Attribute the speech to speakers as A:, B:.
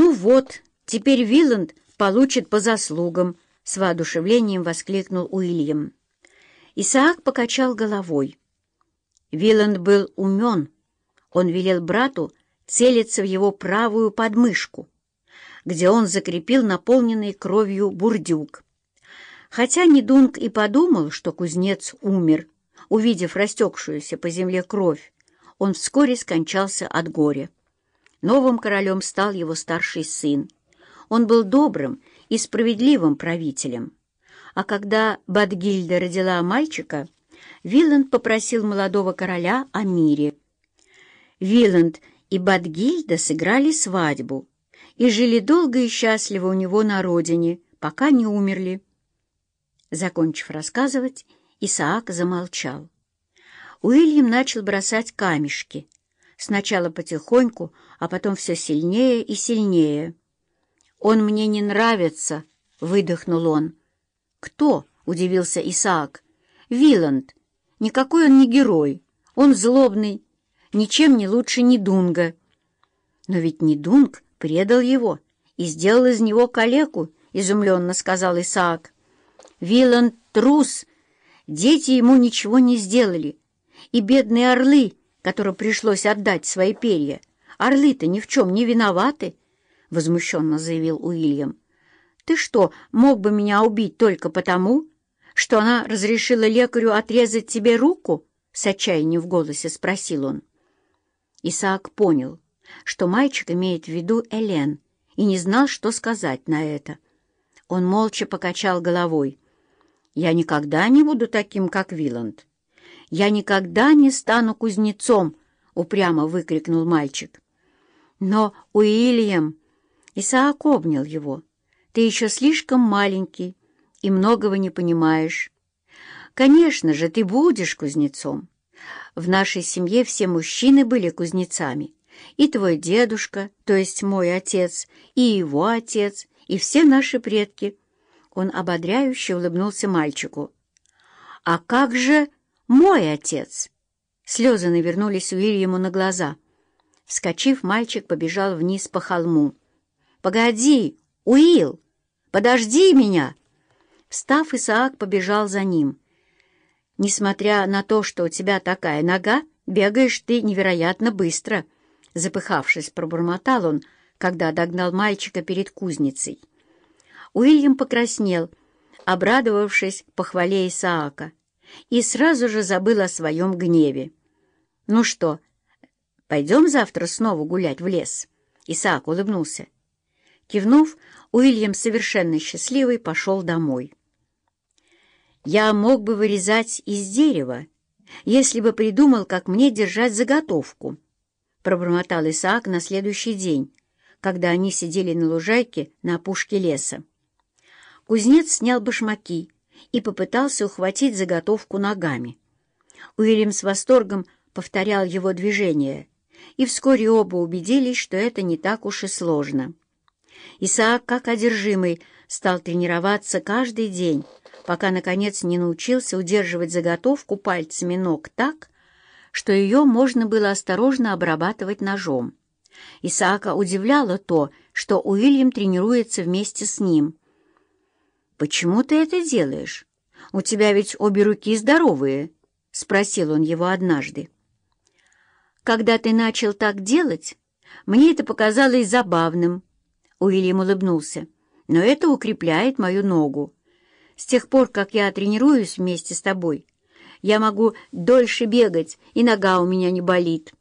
A: «Ну вот, теперь Виланд получит по заслугам», — с воодушевлением воскликнул Уильям. Исаак покачал головой. Виланд был умен. Он велел брату целиться в его правую подмышку, где он закрепил наполненный кровью бурдюк. Хотя Недунг и подумал, что кузнец умер, увидев растекшуюся по земле кровь, он вскоре скончался от горя. Новым королем стал его старший сын. Он был добрым и справедливым правителем. А когда Бадгильда родила мальчика, Виланд попросил молодого короля о мире. Виланд и Бадгильда сыграли свадьбу и жили долго и счастливо у него на родине, пока не умерли. Закончив рассказывать, Исаак замолчал. Уильям начал бросать камешки, сначала потихоньку, а потом все сильнее и сильнее. «Он мне не нравится», — выдохнул он. «Кто?» — удивился Исаак. «Виланд. Никакой он не герой. Он злобный, ничем не лучше Недунга». «Но ведь Недунг предал его и сделал из него калеку», — изумленно сказал Исаак. «Виланд трус. Дети ему ничего не сделали. И бедные орлы, которым пришлось отдать свои перья, орлы-то ни в чем не виноваты». — возмущенно заявил Уильям. «Ты что, мог бы меня убить только потому, что она разрешила лекарю отрезать тебе руку?» — с отчаянием в голосе спросил он. Исаак понял, что мальчик имеет в виду Элен, и не знал, что сказать на это. Он молча покачал головой. «Я никогда не буду таким, как Виланд. Я никогда не стану кузнецом!» — упрямо выкрикнул мальчик. «Но, Уильям, Исаак обнял его. «Ты еще слишком маленький и многого не понимаешь. Конечно же, ты будешь кузнецом. В нашей семье все мужчины были кузнецами. И твой дедушка, то есть мой отец, и его отец, и все наши предки». Он ободряюще улыбнулся мальчику. «А как же мой отец?» Слезы навернулись Уильяму на глаза. Вскочив, мальчик побежал вниз по холму. «Погоди, Уилл! Подожди меня!» Встав, Исаак побежал за ним. «Несмотря на то, что у тебя такая нога, бегаешь ты невероятно быстро», — запыхавшись, пробормотал он, когда догнал мальчика перед кузницей. Уильям покраснел, обрадовавшись похвале Исаака, и сразу же забыл о своем гневе. «Ну что, пойдем завтра снова гулять в лес?» Исаак улыбнулся. Кивнув, Уильям, совершенно счастливый, пошел домой. «Я мог бы вырезать из дерева, если бы придумал, как мне держать заготовку», пробормотал Исаак на следующий день, когда они сидели на лужайке на опушке леса. Кузнец снял башмаки и попытался ухватить заготовку ногами. Уильям с восторгом повторял его движения, и вскоре оба убедились, что это не так уж и сложно. Исаак, как одержимый, стал тренироваться каждый день, пока, наконец, не научился удерживать заготовку пальцами ног так, что ее можно было осторожно обрабатывать ножом. Исаака удивляло то, что Уильям тренируется вместе с ним. «Почему ты это делаешь? У тебя ведь обе руки здоровые», — спросил он его однажды. «Когда ты начал так делать, мне это показалось забавным», Уильям улыбнулся. «Но это укрепляет мою ногу. С тех пор, как я тренируюсь вместе с тобой, я могу дольше бегать, и нога у меня не болит».